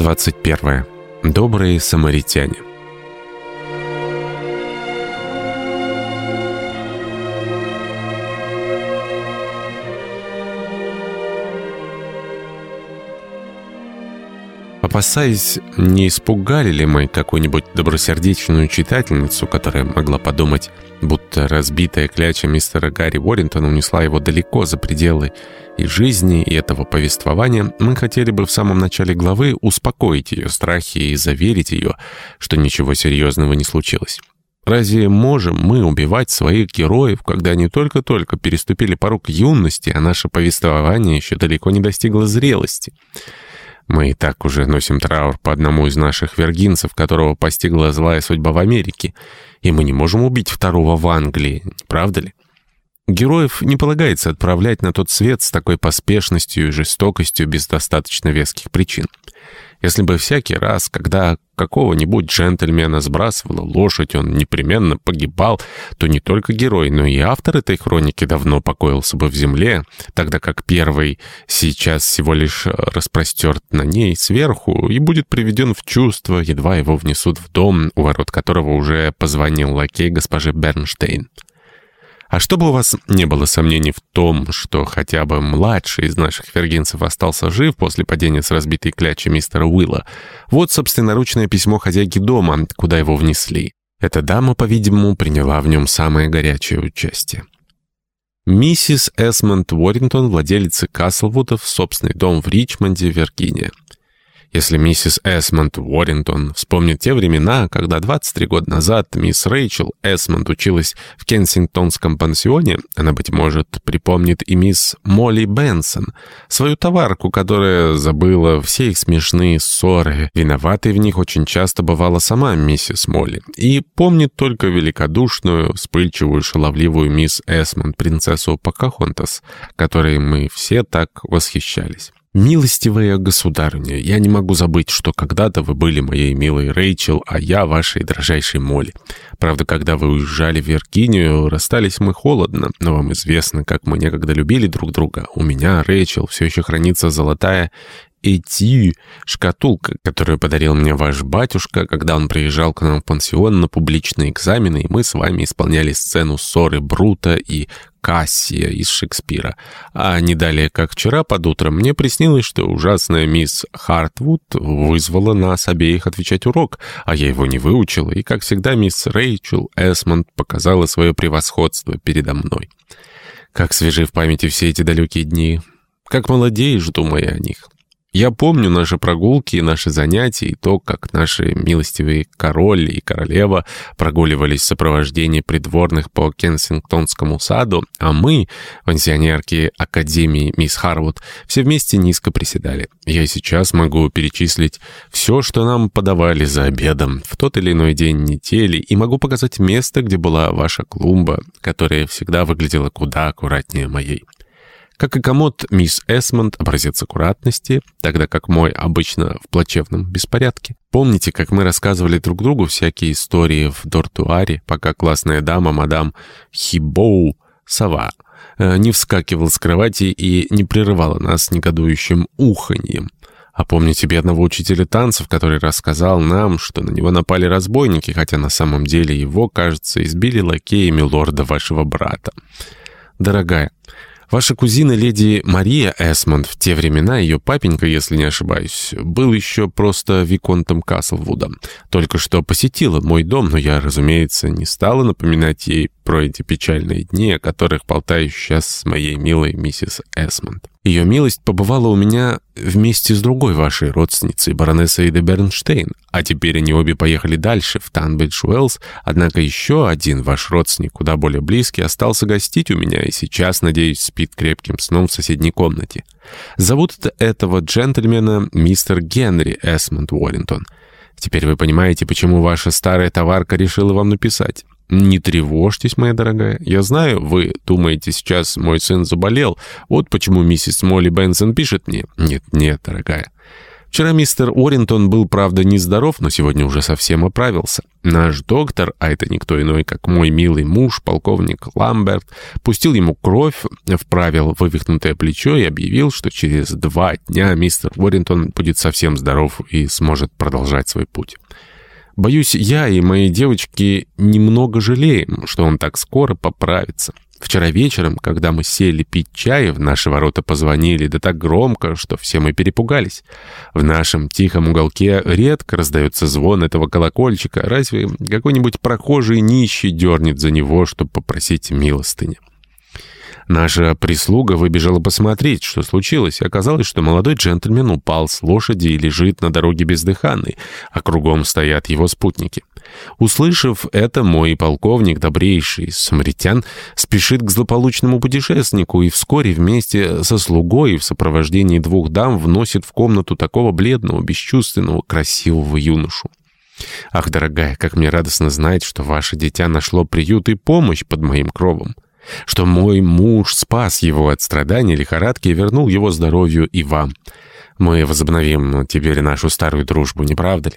Глава 21. Добрые самаритяне. Опасаясь, не испугали ли мы какую-нибудь добросердечную читательницу, которая могла подумать, будто разбитая кляча мистера Гарри Уоррентона унесла его далеко за пределы и жизни, и этого повествования, мы хотели бы в самом начале главы успокоить ее страхи и заверить ее, что ничего серьезного не случилось. Разве можем мы убивать своих героев, когда они только-только переступили порог юности, а наше повествование еще далеко не достигло зрелости?» Мы и так уже носим траур по одному из наших вергинцев, которого постигла злая судьба в Америке, и мы не можем убить второго в Англии, правда ли? Героев не полагается отправлять на тот свет с такой поспешностью и жестокостью без достаточно веских причин. Если бы всякий раз, когда какого-нибудь джентльмена сбрасывала лошадь, он непременно погибал, то не только герой, но и автор этой хроники давно покоился бы в земле, тогда как первый сейчас всего лишь распростерт на ней сверху и будет приведен в чувство, едва его внесут в дом, у ворот которого уже позвонил лакей госпожи Бернштейн. А чтобы у вас не было сомнений в том, что хотя бы младший из наших вергинцев остался жив после падения с разбитой клячи мистера Уилла, вот собственноручное письмо хозяйки дома, куда его внесли. Эта дама, по-видимому, приняла в нем самое горячее участие. Миссис Эсмонд Уоррингтон, владелица Каслвудов, собственный дом в Ричмонде, Виргиния. Если миссис Эсмонд Уоррингтон вспомнит те времена, когда 23 года назад мисс Рэйчел Эсмонд училась в Кенсингтонском пансионе, она, быть может, припомнит и мисс Молли Бенсон, свою товарку, которая забыла все их смешные ссоры. Виноватой в них очень часто бывала сама миссис Молли. И помнит только великодушную, вспыльчивую, шаловливую мисс Эсмонд, принцессу Покахонтас, которой мы все так восхищались. «Милостивая государыня, я не могу забыть, что когда-то вы были моей милой Рэйчел, а я вашей дрожайшей Молли. Правда, когда вы уезжали в Виргинию, расстались мы холодно, но вам известно, как мы некогда любили друг друга. У меня, Рэйчел, все еще хранится золотая эти шкатулка, которую подарил мне ваш батюшка, когда он приезжал к нам в пансион на публичные экзамены, и мы с вами исполняли сцену ссоры Брута и Кассия из Шекспира. А не далее, как вчера под утром, мне приснилось, что ужасная мисс Хартвуд вызвала нас обеих отвечать урок, а я его не выучила, и, как всегда, мисс Рэйчел Эсмонд показала свое превосходство передо мной. Как свежи в памяти все эти далекие дни. Как молодеешь, думая о них. Я помню наши прогулки и наши занятия, и то, как наши милостивые король и королева прогуливались в сопровождении придворных по Кенсингтонскому саду, а мы, пансионерки Академии мисс Харвуд, все вместе низко приседали. Я сейчас могу перечислить все, что нам подавали за обедом в тот или иной день недели, и могу показать место, где была ваша клумба, которая всегда выглядела куда аккуратнее моей. Как и комод, мисс Эсмонд образец аккуратности, тогда как мой обычно в плачевном беспорядке. Помните, как мы рассказывали друг другу всякие истории в дортуаре, пока классная дама, мадам Хибоу, сова, э, не вскакивала с кровати и не прерывала нас негодующим уханьем. А помните бедного учителя танцев, который рассказал нам, что на него напали разбойники, хотя на самом деле его, кажется, избили лакеями лорда вашего брата. Дорогая, Ваша кузина леди Мария Эсмонд, в те времена ее папенька, если не ошибаюсь, был еще просто Виконтом Каслвудом. Только что посетила мой дом, но я, разумеется, не стала напоминать ей про эти печальные дни, о которых болтаю сейчас с моей милой миссис Эсмонд. Ее милость побывала у меня вместе с другой вашей родственницей, баронессой де Бернштейн, а теперь они обе поехали дальше, в Танбридж-Уэллс, однако еще один ваш родственник, куда более близкий, остался гостить у меня и сейчас, надеюсь, спит крепким сном в соседней комнате. Зовут этого джентльмена мистер Генри Эсмонд Уоррингтон. Теперь вы понимаете, почему ваша старая товарка решила вам написать. «Не тревожьтесь, моя дорогая. Я знаю, вы думаете, сейчас мой сын заболел. Вот почему миссис Молли Бенсон пишет мне. Нет, нет, дорогая. Вчера мистер Уоррентон был, правда, нездоров, но сегодня уже совсем оправился. Наш доктор, а это никто иной, как мой милый муж, полковник Ламберт, пустил ему кровь, вправил вывихнутое плечо и объявил, что через два дня мистер Уоррентон будет совсем здоров и сможет продолжать свой путь. Боюсь, я и мои девочки немного жалеем, что он так скоро поправится. Вчера вечером, когда мы сели пить чай, в наши ворота позвонили, да так громко, что все мы перепугались. В нашем тихом уголке редко раздается звон этого колокольчика. Разве какой-нибудь прохожий нищий дернет за него, чтобы попросить милостыни? Наша прислуга выбежала посмотреть, что случилось, оказалось, что молодой джентльмен упал с лошади и лежит на дороге бездыханный, а кругом стоят его спутники. Услышав это, мой полковник, добрейший самаритян, спешит к злополучному путешественнику и вскоре вместе со слугой в сопровождении двух дам вносит в комнату такого бледного, бесчувственного, красивого юношу. Ах, дорогая, как мне радостно знать, что ваше дитя нашло приют и помощь под моим кровом что мой муж спас его от страданий лихорадки и вернул его здоровью и вам. Мы возобновим теперь нашу старую дружбу, не правда ли?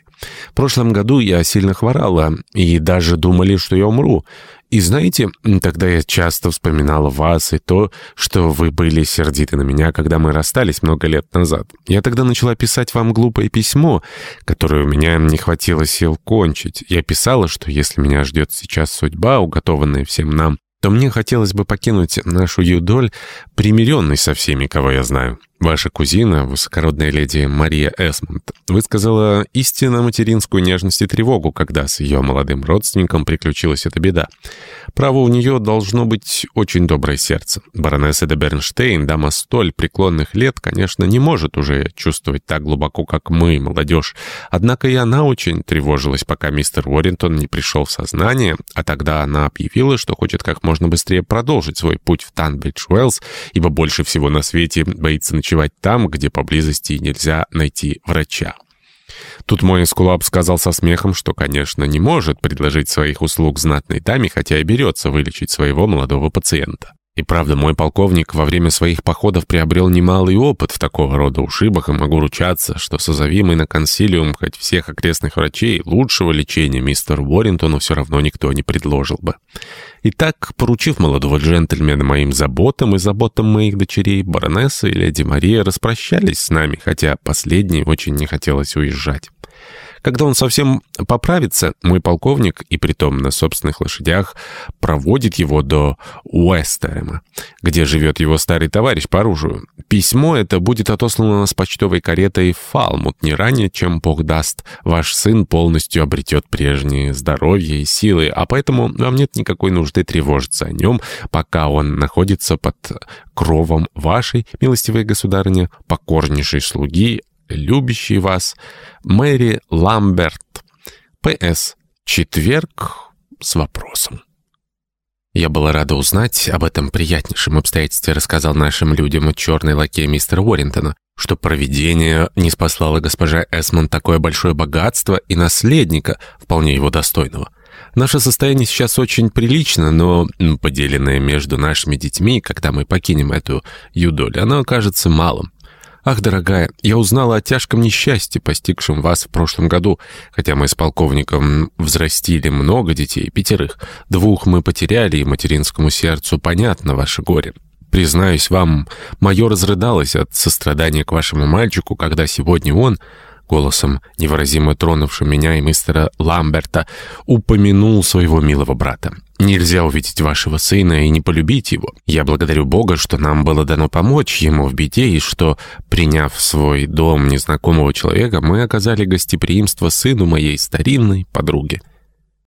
В прошлом году я сильно хворала, и даже думали, что я умру. И знаете, тогда я часто вспоминала вас и то, что вы были сердиты на меня, когда мы расстались много лет назад. Я тогда начала писать вам глупое письмо, которое у меня не хватило сил кончить. Я писала, что если меня ждет сейчас судьба, уготованная всем нам, то мне хотелось бы покинуть нашу юдоль, примиренной со всеми, кого я знаю. Ваша кузина, высокородная леди Мария Эсмонд, высказала истинно материнскую нежность и тревогу, когда с ее молодым родственником приключилась эта беда. Право, у нее должно быть очень доброе сердце. Баронесса де Бернштейн, дама столь преклонных лет, конечно, не может уже чувствовать так глубоко, как мы, молодежь. Однако и она очень тревожилась, пока мистер Уоррентон не пришел в сознание, а тогда она объявила, что хочет как можно быстрее продолжить свой путь в Танбридж-Уэллс, ибо больше всего на свете боится начать ночевать там, где поблизости нельзя найти врача. Тут мой эскулап сказал со смехом, что, конечно, не может предложить своих услуг знатной даме, хотя и берется вылечить своего молодого пациента. И правда, мой полковник во время своих походов приобрел немалый опыт в такого рода ушибах, и могу ручаться, что созовимый на консилиум хоть всех окрестных врачей лучшего лечения мистер Уоррентону все равно никто не предложил бы. Итак, поручив молодого джентльмена моим заботам и заботам моих дочерей, баронесса и леди Мария распрощались с нами, хотя последней очень не хотелось уезжать. Когда он совсем поправится, мой полковник, и притом на собственных лошадях, проводит его до Уэстерема, где живет его старый товарищ по оружию. Письмо это будет отослано с почтовой каретой Фалмут не ранее, чем Бог даст. Ваш сын полностью обретет прежние здоровье и силы, а поэтому вам нет никакой нужды тревожиться о нем, пока он находится под кровом вашей, милостивой государыня, покорнейшей слуги любящий вас Мэри Ламберт. П.С. Четверг с вопросом. Я была рада узнать об этом приятнейшем обстоятельстве, рассказал нашим людям черный лакей мистера Уоррентона, что провидение не спаслало госпожа Эсмон такое большое богатство и наследника, вполне его достойного. Наше состояние сейчас очень прилично, но поделенное между нашими детьми, когда мы покинем эту юдоль, оно окажется малым. «Ах, дорогая, я узнала о тяжком несчастье, постигшем вас в прошлом году, хотя мы с полковником взрастили много детей, пятерых. Двух мы потеряли, и материнскому сердцу понятно ваше горе. Признаюсь вам, мое разрыдалось от сострадания к вашему мальчику, когда сегодня он...» голосом, невыразимо тронувшим меня и мистера Ламберта, упомянул своего милого брата. «Нельзя увидеть вашего сына и не полюбить его. Я благодарю Бога, что нам было дано помочь ему в беде, и что, приняв в свой дом незнакомого человека, мы оказали гостеприимство сыну моей старинной подруги».